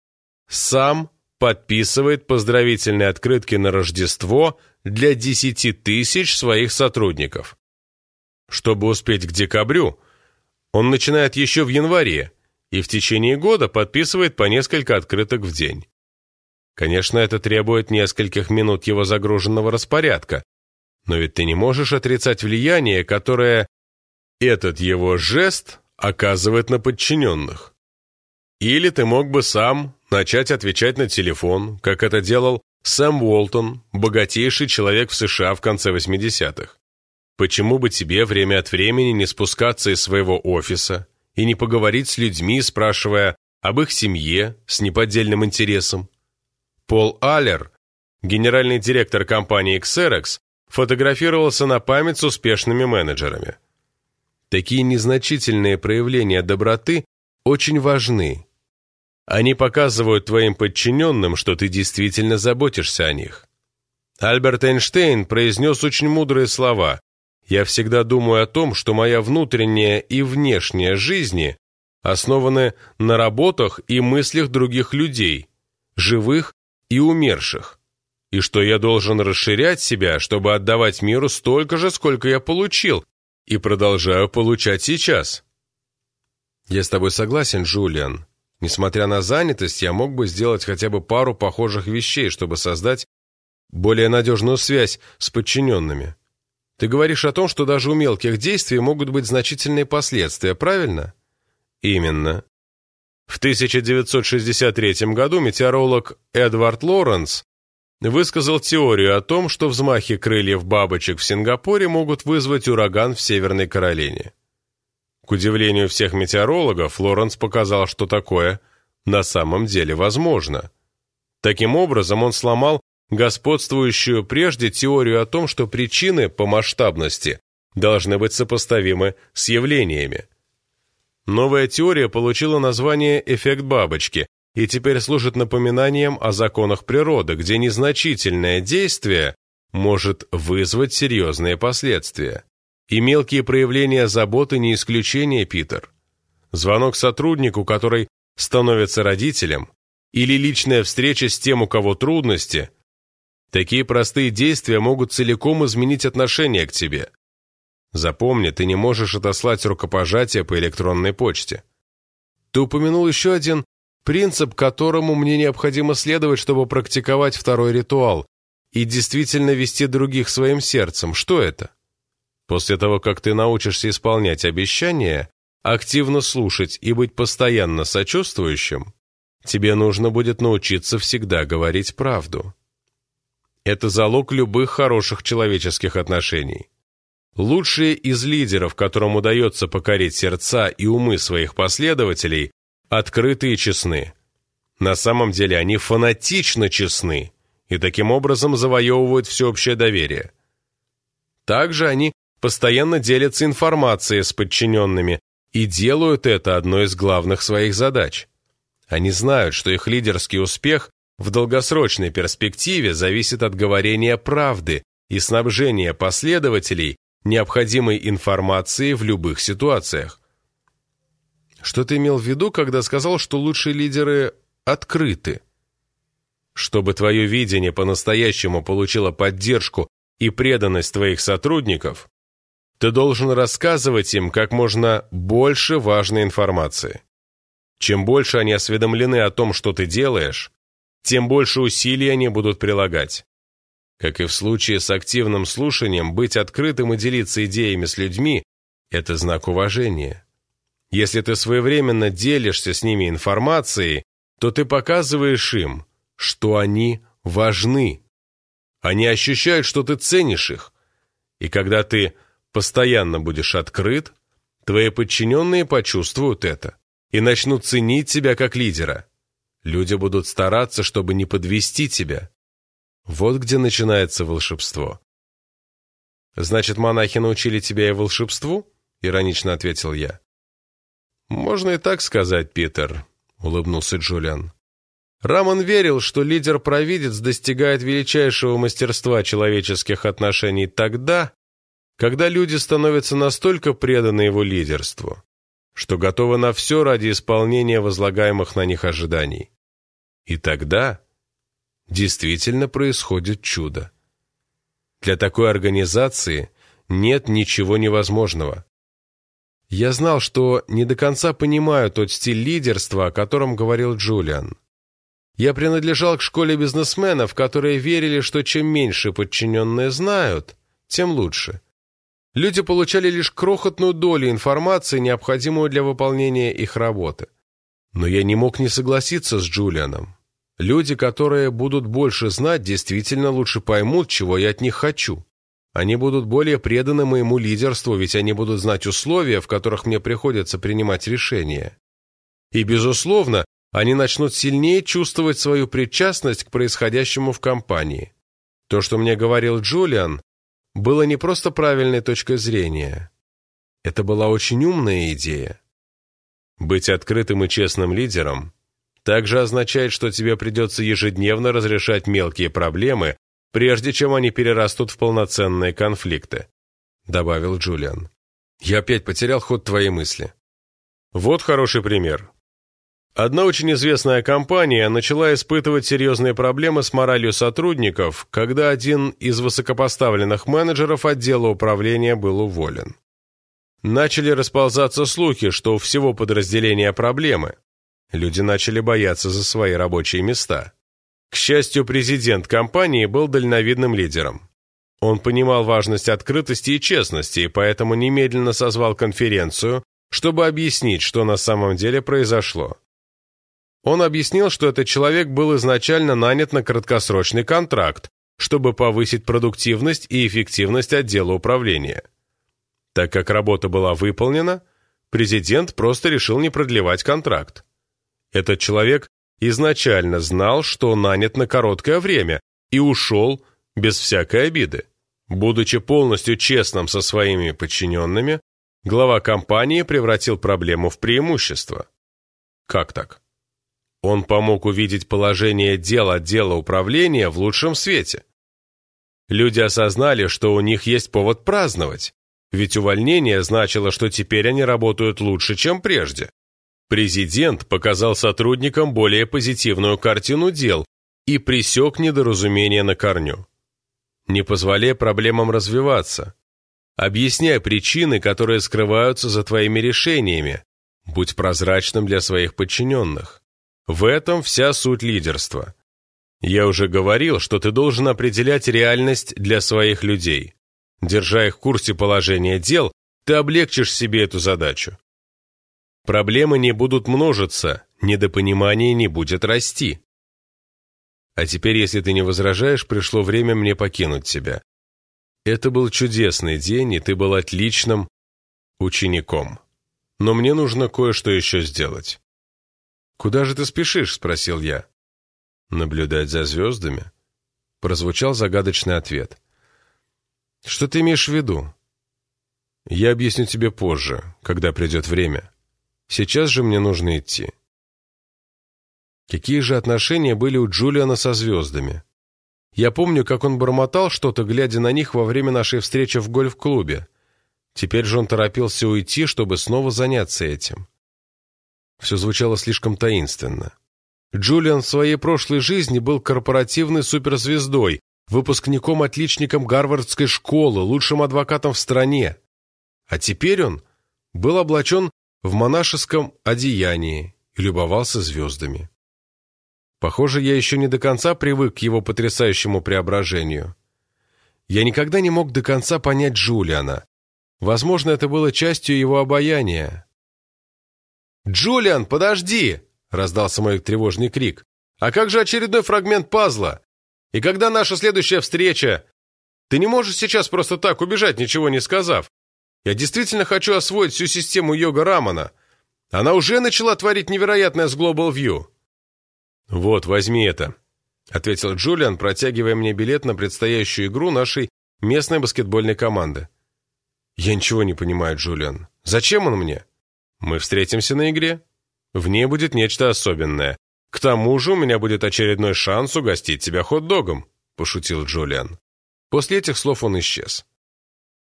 Speaker 1: сам подписывает поздравительные открытки на Рождество для 10 тысяч своих сотрудников. Чтобы успеть к декабрю, он начинает еще в январе и в течение года подписывает по несколько открыток в день. Конечно, это требует нескольких минут его загруженного распорядка, но ведь ты не можешь отрицать влияние, которое этот его жест оказывает на подчиненных. Или ты мог бы сам начать отвечать на телефон, как это делал Сэм Уолтон, богатейший человек в США в конце 80-х. Почему бы тебе время от времени не спускаться из своего офиса и не поговорить с людьми, спрашивая об их семье с неподдельным интересом. Пол Аллер, генеральный директор компании Xerox, фотографировался на память с успешными менеджерами. Такие незначительные проявления доброты очень важны. Они показывают твоим подчиненным, что ты действительно заботишься о них. Альберт Эйнштейн произнес очень мудрые слова. «Я всегда думаю о том, что моя внутренняя и внешняя жизни основаны на работах и мыслях других людей, живых и умерших, и что я должен расширять себя, чтобы отдавать миру столько же, сколько я получил, и продолжаю получать сейчас». «Я с тобой согласен, Джулиан. Несмотря на занятость, я мог бы сделать хотя бы пару похожих вещей, чтобы создать более надежную связь с подчиненными. Ты говоришь о том, что даже у мелких действий могут быть значительные последствия, правильно? Именно. В 1963 году метеоролог Эдвард Лоренс высказал теорию о том, что взмахи крыльев бабочек в Сингапуре могут вызвать ураган в Северной Каролине. К удивлению всех метеорологов, Лоренс показал, что такое на самом деле возможно. Таким образом, он сломал господствующую прежде теорию о том, что причины по масштабности должны быть сопоставимы с явлениями. Новая теория получила название «эффект бабочки» и теперь служит напоминанием о законах природы, где незначительное действие может вызвать серьезные последствия. И мелкие проявления заботы не исключение, Питер. Звонок сотруднику, который становится родителем, или личная встреча с тем, у кого трудности – Такие простые действия могут целиком изменить отношение к тебе. Запомни, ты не можешь отослать рукопожатие по электронной почте. Ты упомянул еще один принцип, которому мне необходимо следовать, чтобы практиковать второй ритуал и действительно вести других своим сердцем. Что это? После того, как ты научишься исполнять обещания, активно слушать и быть постоянно сочувствующим, тебе нужно будет научиться всегда говорить правду. Это залог любых хороших человеческих отношений. Лучшие из лидеров, которым удается покорить сердца и умы своих последователей, открыты и честны. На самом деле они фанатично честны и таким образом завоевывают всеобщее доверие. Также они постоянно делятся информацией с подчиненными и делают это одной из главных своих задач. Они знают, что их лидерский успех в долгосрочной перспективе зависит от говорения правды и снабжения последователей необходимой информацией в любых ситуациях. Что ты имел в виду, когда сказал, что лучшие лидеры открыты? Чтобы твое видение по-настоящему получило поддержку и преданность твоих сотрудников, ты должен рассказывать им как можно больше важной информации. Чем больше они осведомлены о том, что ты делаешь, тем больше усилий они будут прилагать. Как и в случае с активным слушанием, быть открытым и делиться идеями с людьми – это знак уважения. Если ты своевременно делишься с ними информацией, то ты показываешь им, что они важны. Они ощущают, что ты ценишь их. И когда ты постоянно будешь открыт, твои подчиненные почувствуют это и начнут ценить тебя как лидера. Люди будут стараться, чтобы не подвести тебя. Вот где начинается волшебство. «Значит, монахи научили тебя и волшебству?» — иронично ответил я. «Можно и так сказать, Питер», — улыбнулся Джулиан. Рамон верил, что лидер-провидец достигает величайшего мастерства человеческих отношений тогда, когда люди становятся настолько преданы его лидерству, что готовы на все ради исполнения возлагаемых на них ожиданий. И тогда действительно происходит чудо. Для такой организации нет ничего невозможного. Я знал, что не до конца понимаю тот стиль лидерства, о котором говорил Джулиан. Я принадлежал к школе бизнесменов, которые верили, что чем меньше подчиненные знают, тем лучше. Люди получали лишь крохотную долю информации, необходимую для выполнения их работы. Но я не мог не согласиться с Джулианом. Люди, которые будут больше знать, действительно лучше поймут, чего я от них хочу. Они будут более преданы моему лидерству, ведь они будут знать условия, в которых мне приходится принимать решения. И, безусловно, они начнут сильнее чувствовать свою причастность к происходящему в компании. То, что мне говорил Джулиан, было не просто правильной точкой зрения. Это была очень умная идея. Быть открытым и честным лидером также означает, что тебе придется ежедневно разрешать мелкие проблемы, прежде чем они перерастут в полноценные конфликты», — добавил Джулиан. «Я опять потерял ход твоей мысли». Вот хороший пример. Одна очень известная компания начала испытывать серьезные проблемы с моралью сотрудников, когда один из высокопоставленных менеджеров отдела управления был уволен. Начали расползаться слухи, что у всего подразделения проблемы. Люди начали бояться за свои рабочие места. К счастью, президент компании был дальновидным лидером. Он понимал важность открытости и честности, и поэтому немедленно созвал конференцию, чтобы объяснить, что на самом деле произошло. Он объяснил, что этот человек был изначально нанят на краткосрочный контракт, чтобы повысить продуктивность и эффективность отдела управления. Так как работа была выполнена, президент просто решил не продлевать контракт. Этот человек изначально знал, что нанят на короткое время, и ушел без всякой обиды. Будучи полностью честным со своими подчиненными, глава компании превратил проблему в преимущество. Как так? Он помог увидеть положение дел отдела управления в лучшем свете. Люди осознали, что у них есть повод праздновать, ведь увольнение значило, что теперь они работают лучше, чем прежде. Президент показал сотрудникам более позитивную картину дел и пресек недоразумение на корню. Не позволяя проблемам развиваться. Объясняй причины, которые скрываются за твоими решениями. Будь прозрачным для своих подчиненных. В этом вся суть лидерства. Я уже говорил, что ты должен определять реальность для своих людей. Держа их в курсе положения дел, ты облегчишь себе эту задачу. Проблемы не будут множиться, недопонимание не будет расти. А теперь, если ты не возражаешь, пришло время мне покинуть тебя. Это был чудесный день, и ты был отличным учеником. Но мне нужно кое-что еще сделать. «Куда же ты спешишь?» — спросил я. «Наблюдать за звездами?» Прозвучал загадочный ответ. «Что ты имеешь в виду?» «Я объясню тебе позже, когда придет время. Сейчас же мне нужно идти». Какие же отношения были у Джулиана со звездами? Я помню, как он бормотал что-то, глядя на них во время нашей встречи в гольф-клубе. Теперь же он торопился уйти, чтобы снова заняться этим. Все звучало слишком таинственно. Джулиан в своей прошлой жизни был корпоративной суперзвездой, выпускником-отличником Гарвардской школы, лучшим адвокатом в стране. А теперь он был облачен в монашеском одеянии и любовался звездами. Похоже, я еще не до конца привык к его потрясающему преображению. Я никогда не мог до конца понять Джулиана. Возможно, это было частью его обаяния. «Джулиан, подожди!» — раздался мой тревожный крик. «А как же очередной фрагмент пазла? И когда наша следующая встреча? Ты не можешь сейчас просто так убежать, ничего не сказав. Я действительно хочу освоить всю систему йога Рамана. Она уже начала творить невероятное с Global View». «Вот, возьми это», — ответил Джулиан, протягивая мне билет на предстоящую игру нашей местной баскетбольной команды. «Я ничего не понимаю, Джулиан. Зачем он мне?» «Мы встретимся на игре. В ней будет нечто особенное. К тому же у меня будет очередной шанс угостить тебя хот-догом», — пошутил Джулиан. После этих слов он исчез.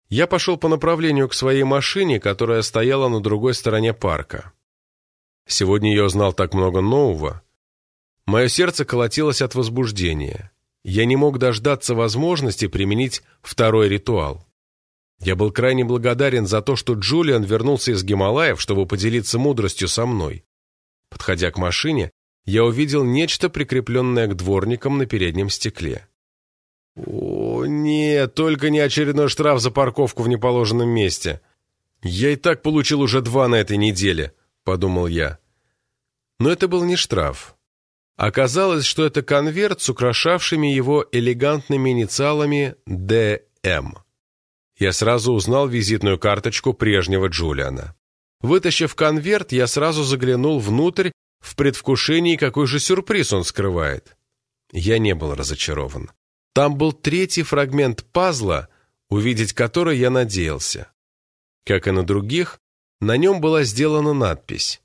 Speaker 1: Я пошел по направлению к своей машине, которая стояла на другой стороне парка. Сегодня я узнал так много нового. Мое сердце колотилось от возбуждения. Я не мог дождаться возможности применить второй ритуал. Я был крайне благодарен за то, что Джулиан вернулся из Гималаев, чтобы поделиться мудростью со мной. Подходя к машине, я увидел нечто, прикрепленное к дворникам на переднем стекле. О, нет, только не очередной штраф за парковку в неположенном месте. Я и так получил уже два на этой неделе, подумал я. Но это был не штраф. Оказалось, что это конверт с украшавшими его элегантными инициалами «ДМ». Я сразу узнал визитную карточку прежнего Джулиана. Вытащив конверт, я сразу заглянул внутрь в предвкушении, какой же сюрприз он скрывает. Я не был разочарован. Там был третий фрагмент пазла, увидеть который я надеялся. Как и на других, на нем была сделана надпись.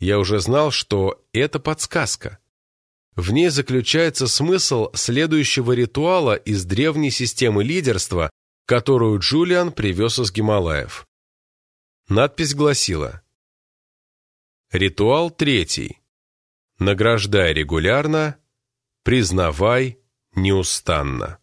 Speaker 1: Я уже знал, что это подсказка. В ней заключается смысл следующего ритуала из древней системы лидерства, которую Джулиан привез из Гималаев. Надпись гласила Ритуал третий. Награждай регулярно, признавай неустанно.